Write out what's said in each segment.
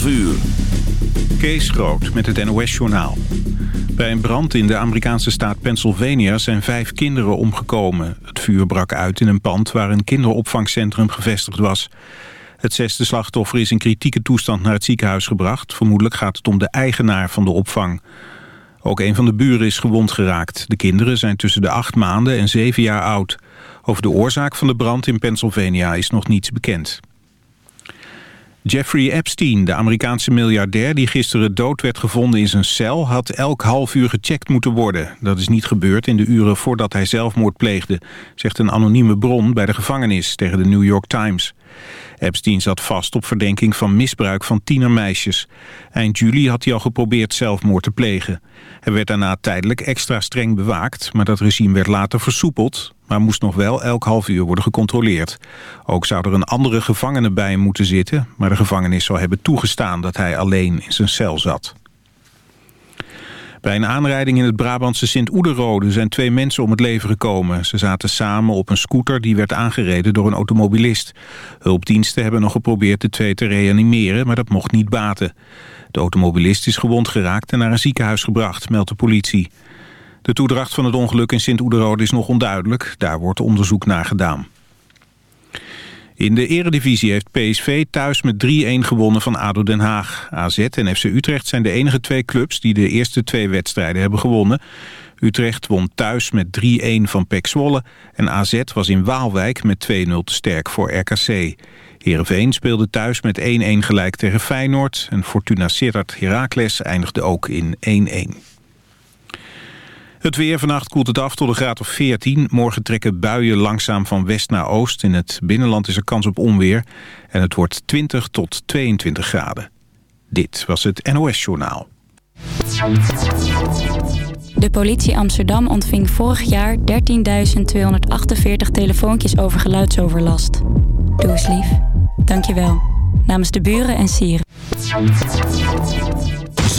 12 uur. Kees Groot met het NOS-journaal. Bij een brand in de Amerikaanse staat Pennsylvania zijn vijf kinderen omgekomen. Het vuur brak uit in een pand waar een kinderopvangcentrum gevestigd was. Het zesde slachtoffer is in kritieke toestand naar het ziekenhuis gebracht. Vermoedelijk gaat het om de eigenaar van de opvang. Ook een van de buren is gewond geraakt. De kinderen zijn tussen de acht maanden en zeven jaar oud. Over de oorzaak van de brand in Pennsylvania is nog niets bekend. Jeffrey Epstein, de Amerikaanse miljardair die gisteren dood werd gevonden in zijn cel, had elk half uur gecheckt moeten worden. Dat is niet gebeurd in de uren voordat hij zelfmoord pleegde, zegt een anonieme bron bij de gevangenis tegen de New York Times. Epstein zat vast op verdenking van misbruik van tienermeisjes. Eind juli had hij al geprobeerd zelfmoord te plegen. Hij werd daarna tijdelijk extra streng bewaakt, maar dat regime werd later versoepeld, maar moest nog wel elk half uur worden gecontroleerd. Ook zou er een andere gevangene bij moeten zitten, maar de gevangenis zou hebben toegestaan dat hij alleen in zijn cel zat. Bij een aanrijding in het Brabantse Sint-Oederode zijn twee mensen om het leven gekomen. Ze zaten samen op een scooter die werd aangereden door een automobilist. Hulpdiensten hebben nog geprobeerd de twee te reanimeren, maar dat mocht niet baten. De automobilist is gewond geraakt en naar een ziekenhuis gebracht, meldt de politie. De toedracht van het ongeluk in Sint-Oederode is nog onduidelijk. Daar wordt onderzoek naar gedaan. In de eredivisie heeft PSV thuis met 3-1 gewonnen van ADO Den Haag. AZ en FC Utrecht zijn de enige twee clubs die de eerste twee wedstrijden hebben gewonnen. Utrecht won thuis met 3-1 van PEC Zwolle en AZ was in Waalwijk met 2-0 te sterk voor RKC. Heerenveen speelde thuis met 1-1 gelijk tegen Feyenoord en Fortuna Sittard Heracles eindigde ook in 1-1. Het weer vannacht koelt het af tot een graad of 14. Morgen trekken buien langzaam van west naar oost. In het binnenland is er kans op onweer. En het wordt 20 tot 22 graden. Dit was het NOS Journaal. De politie Amsterdam ontving vorig jaar 13.248 telefoontjes over geluidsoverlast. Doe eens lief. Dank je wel. Namens de buren en sieren.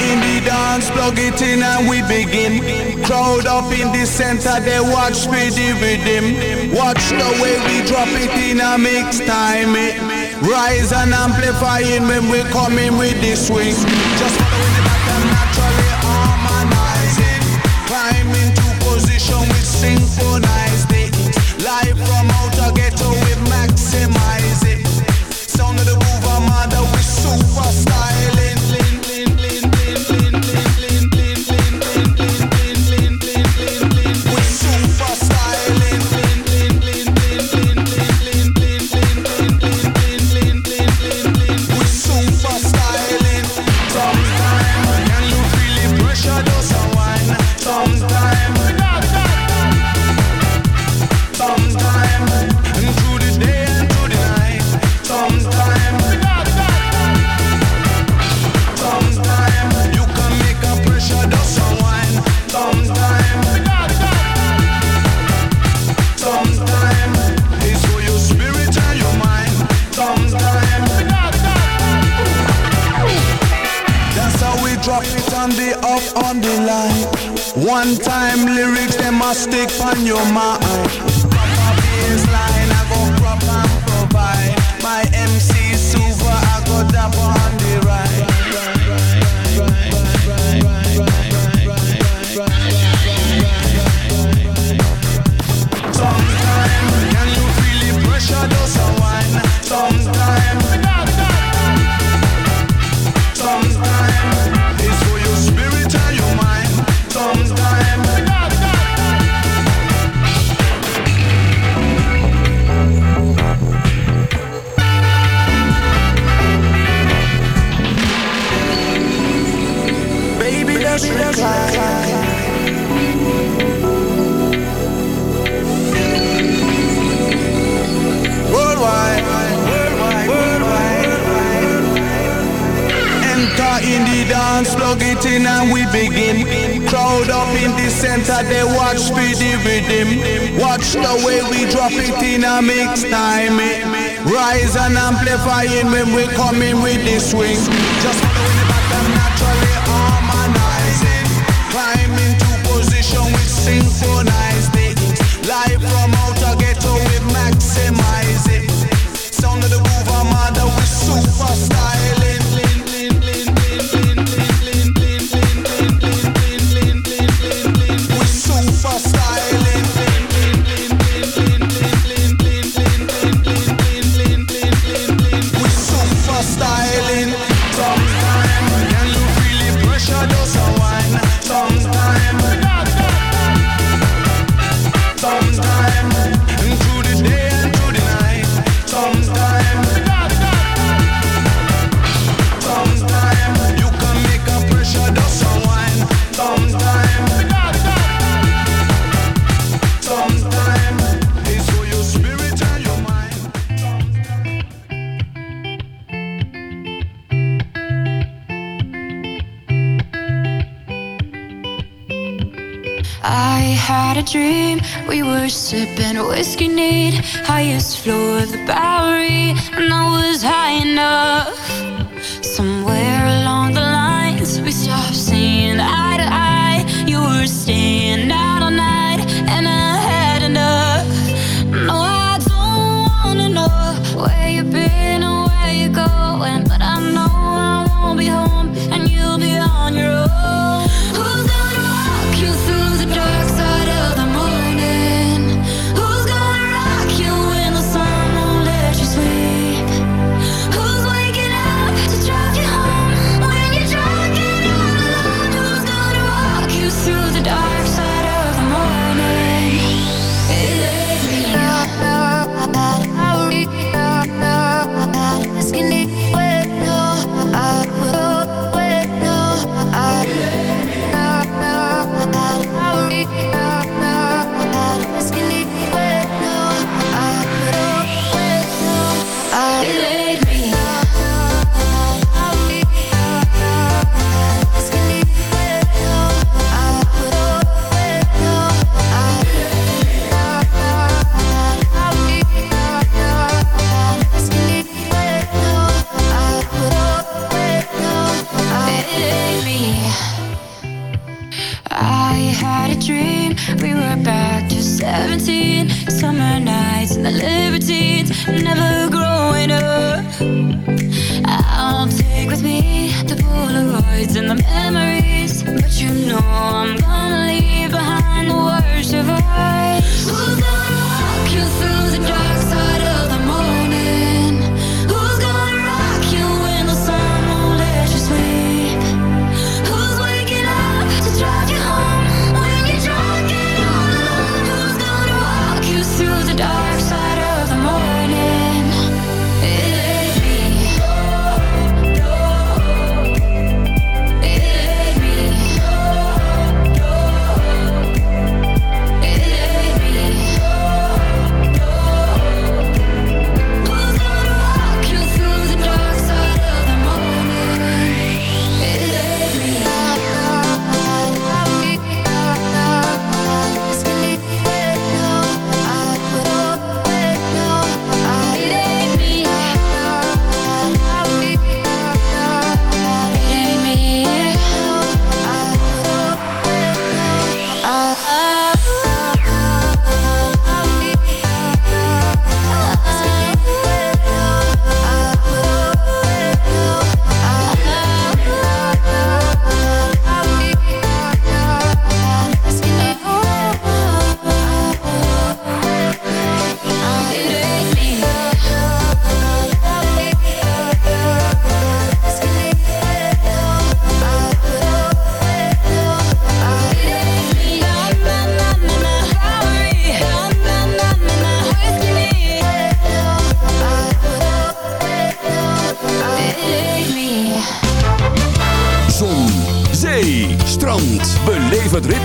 In the dance, plug it in and we begin. Crowd up in the center, they watch me the rhythm. Watch the way we drop it in a mix time. It rise and amplifying when we come in with the swing. Just following the naturally harmonizing. Climb into position, we synchronize it. Live from outer ghetto, we maximize plastic on your mind begin. Crowd up in the center, they watch for the rhythm. Watch the way we drop it in a mix time. Rise and amplifying when we come in with the swing. Just following the pattern naturally harmonizing. Climb into position we synchronize things. Live from outer ghetto we maximize.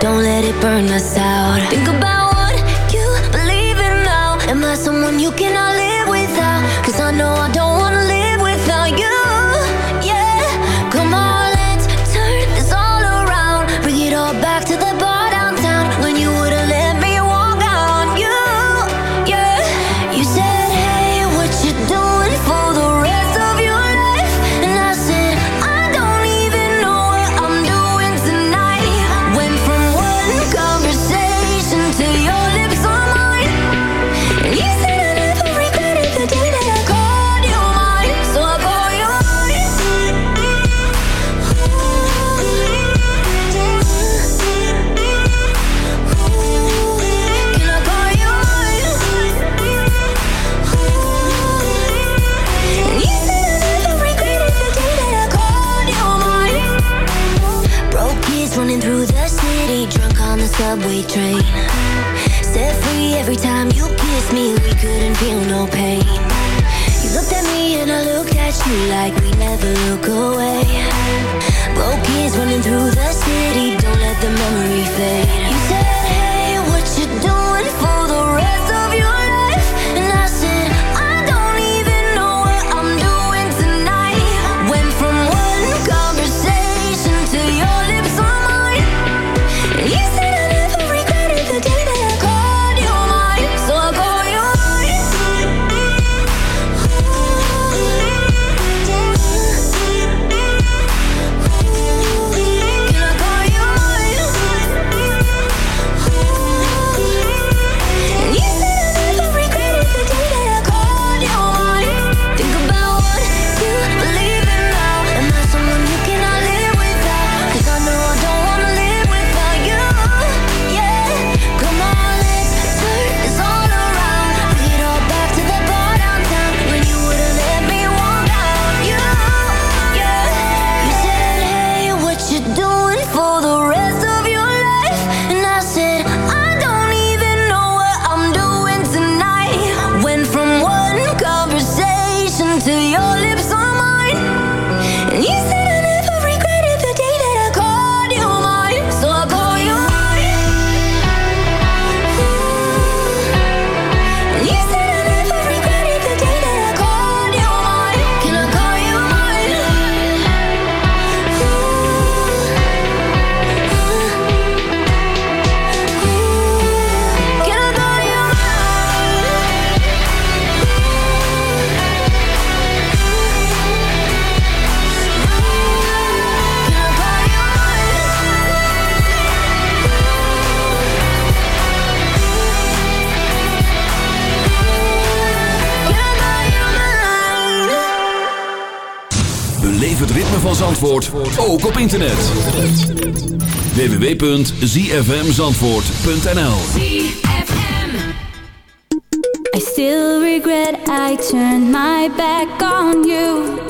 Don't let it burn us out. Think about what you believe in now. Am I someone you cannot live without? Cause I know I don't freight train. Set free every time you kiss me. We couldn't feel no pain. You looked at me and I looked at you Like we never look away. Broke kids running through the city. Don't let the memory fade. ook op internet. www.zfmzandvoort.nl I still regret I turned my back on you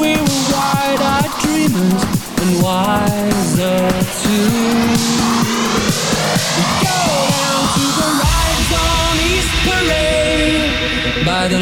we were wide-eyed dreamers and wiser too.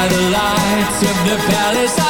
by the lights of the palace.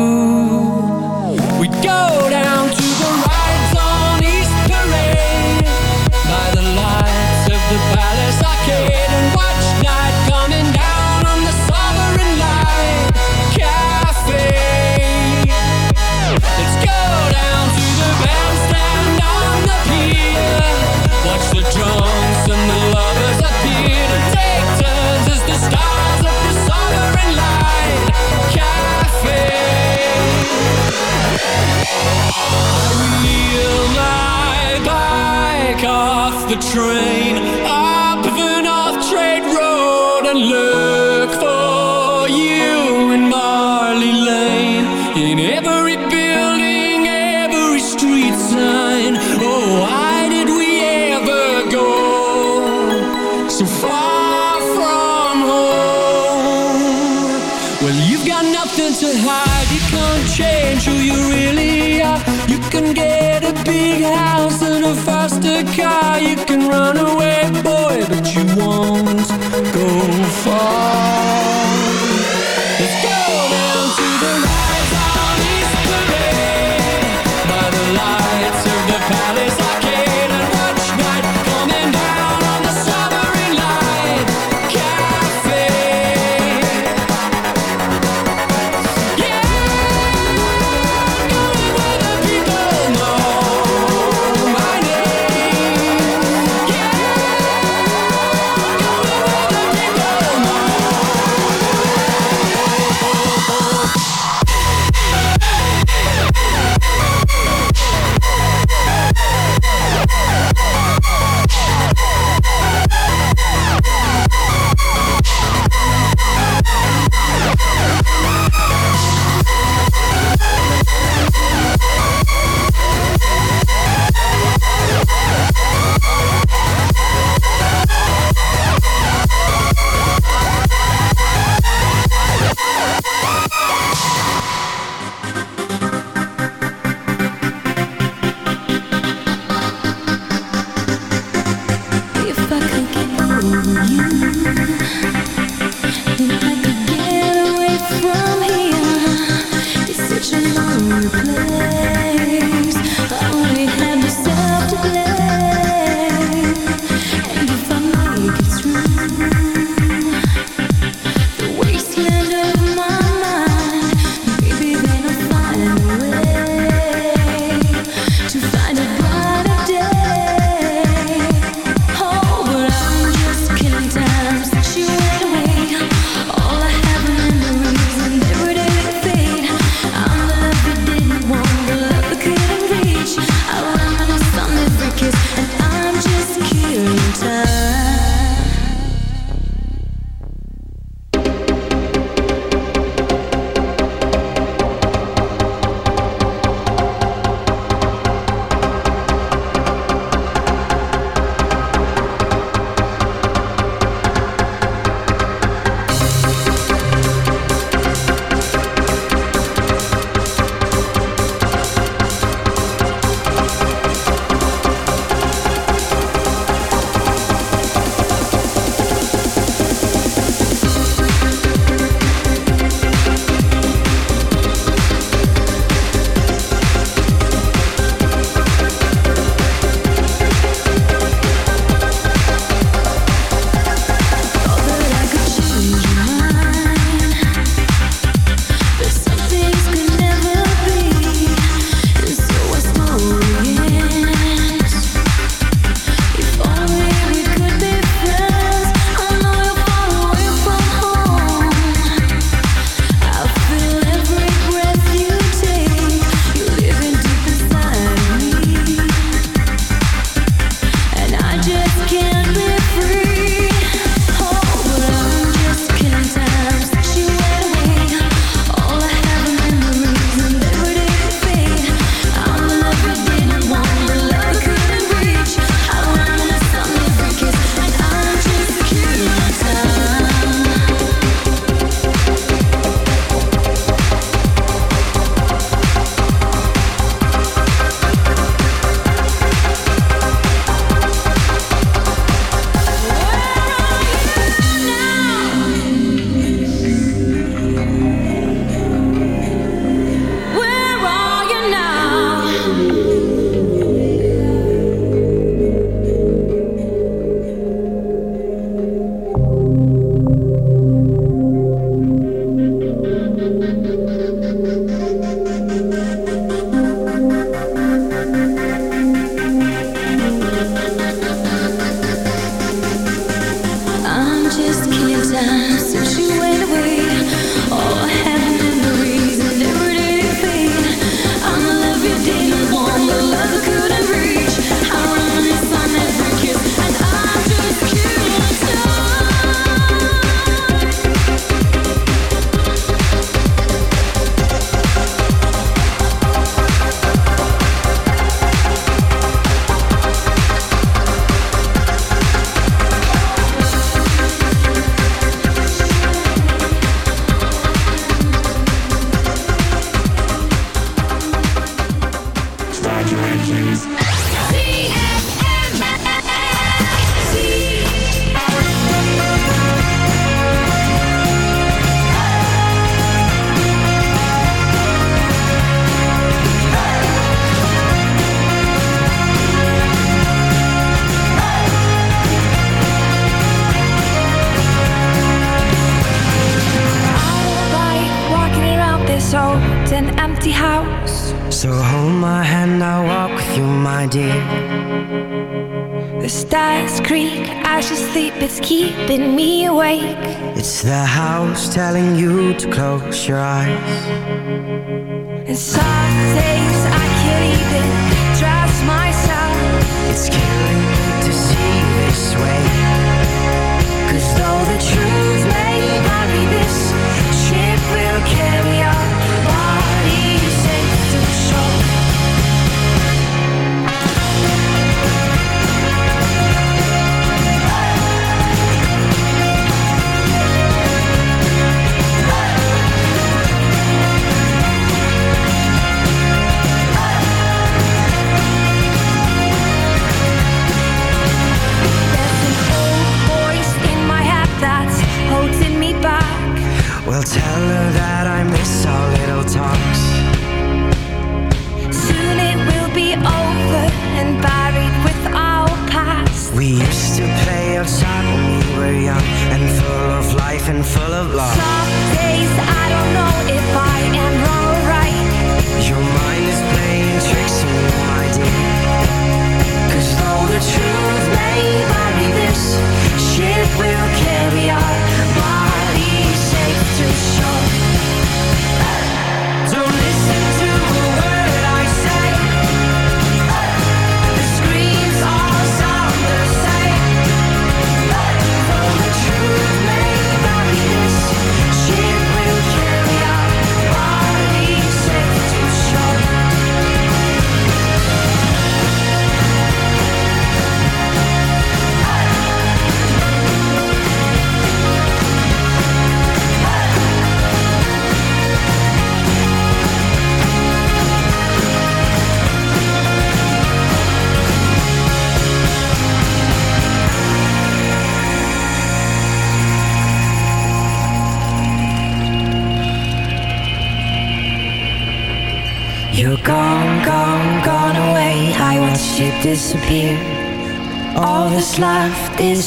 train.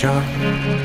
sure.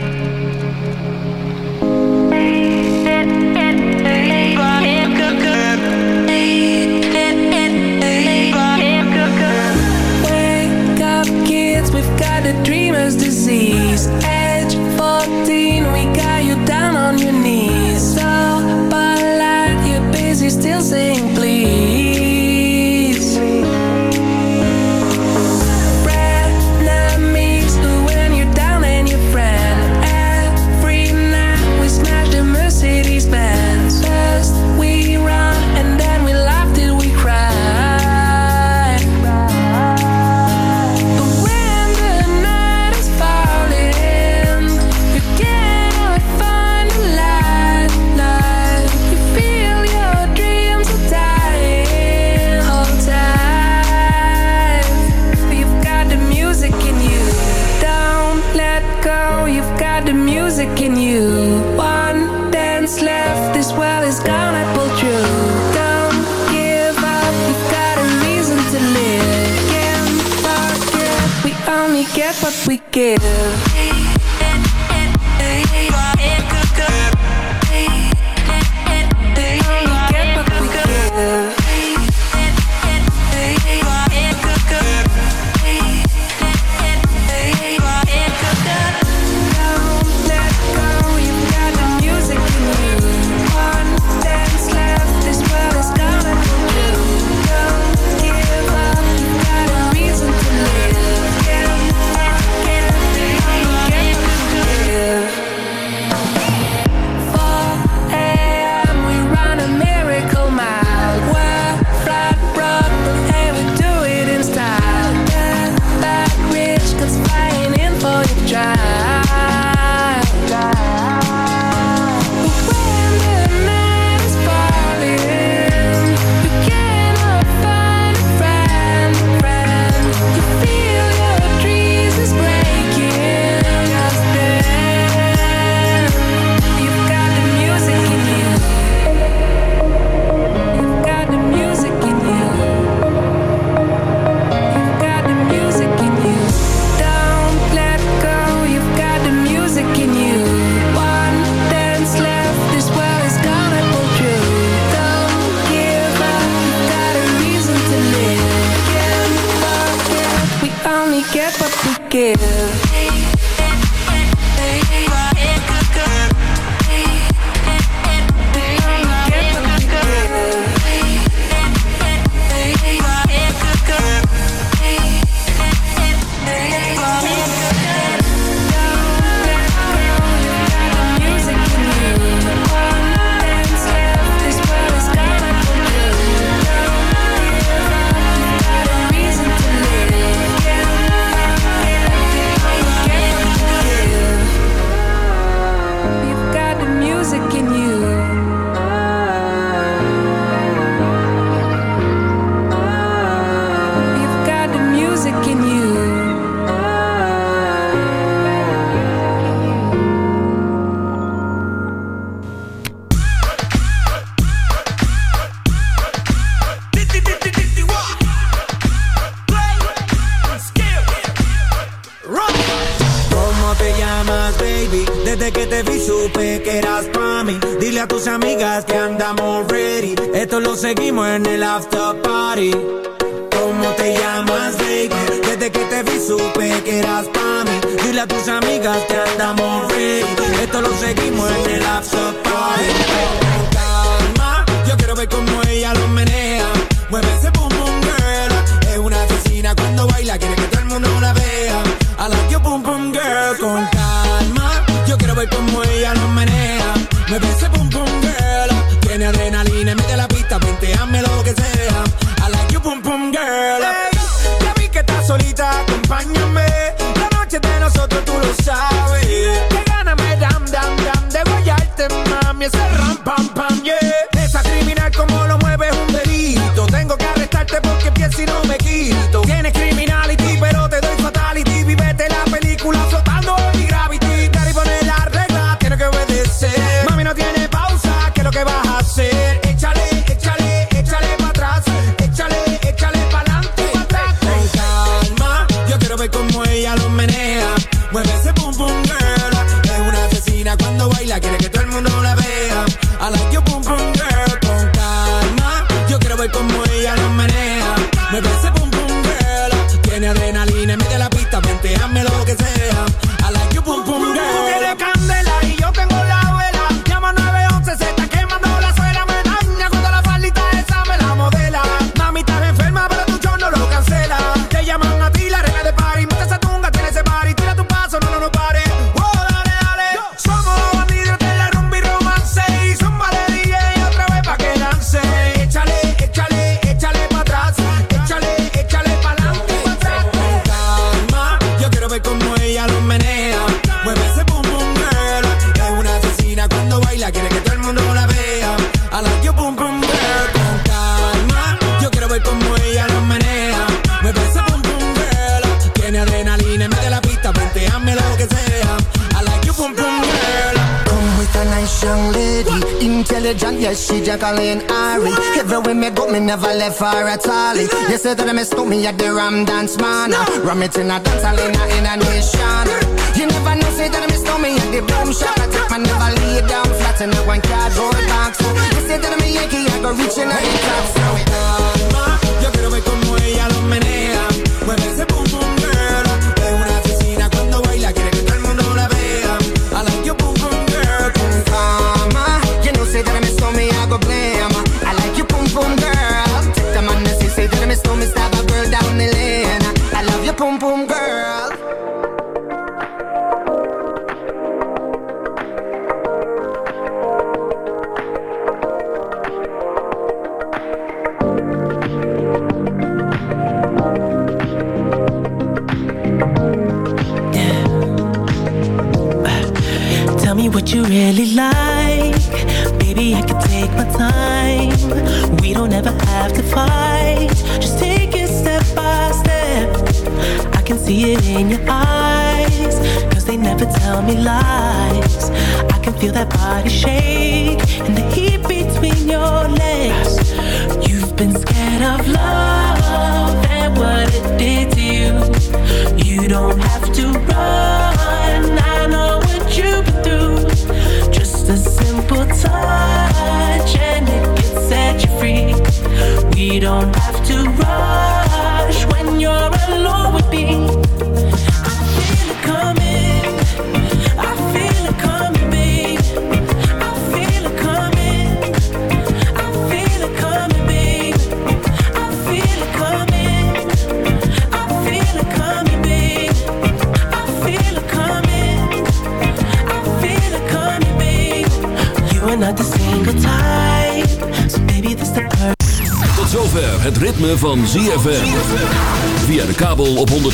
It's in